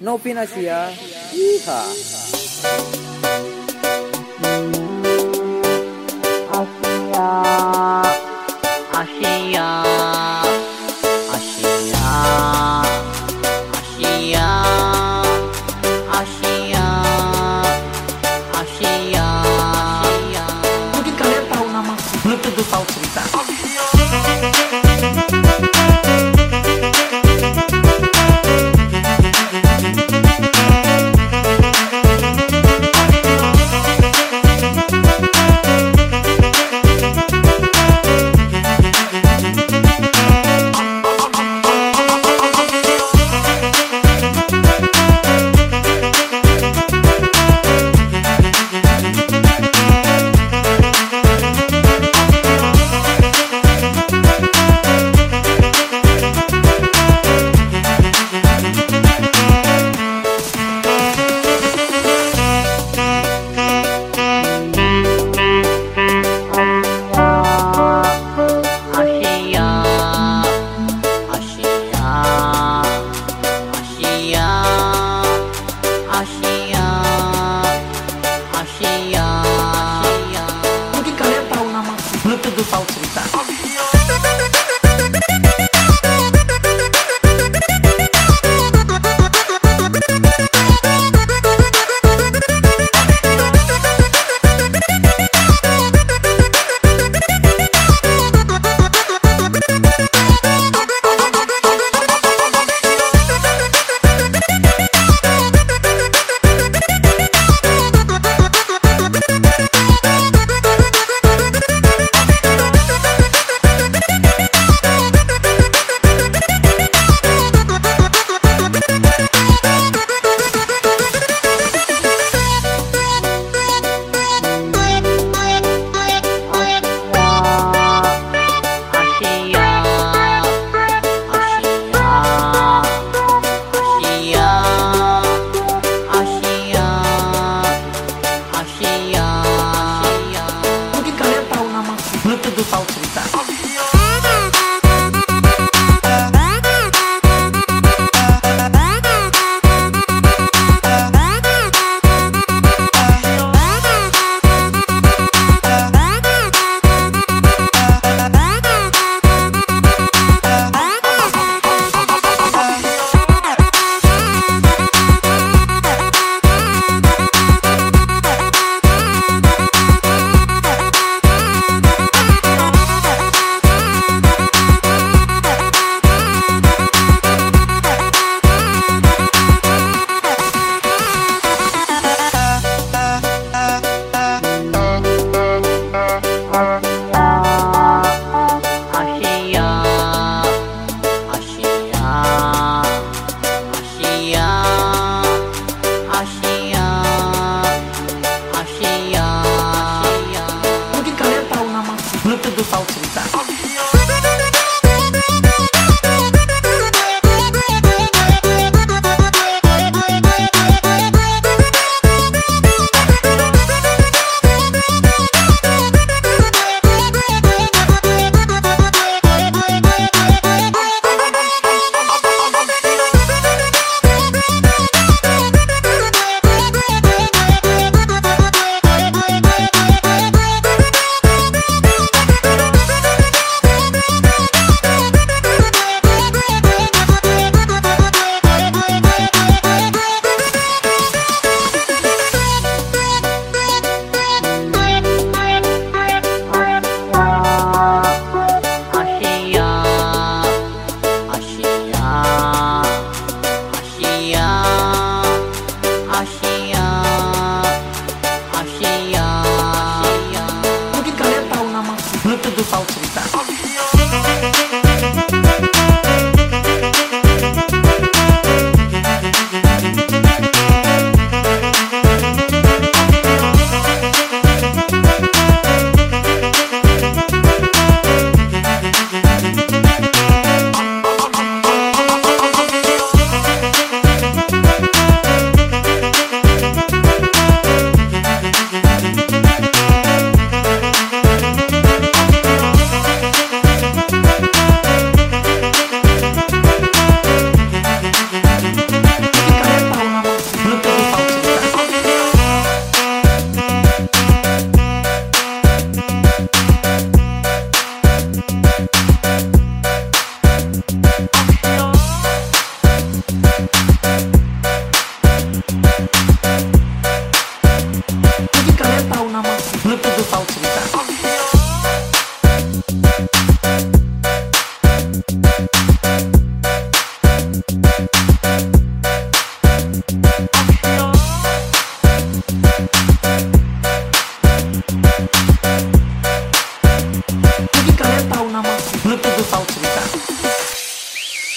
Novinasia. Iha. Asia. Asia. Asia. Asia. Asia. Asia. Mungkin kalian tahu nama. Belum tentu tahu cerita do Faltinta. aşık tentu tahu cerita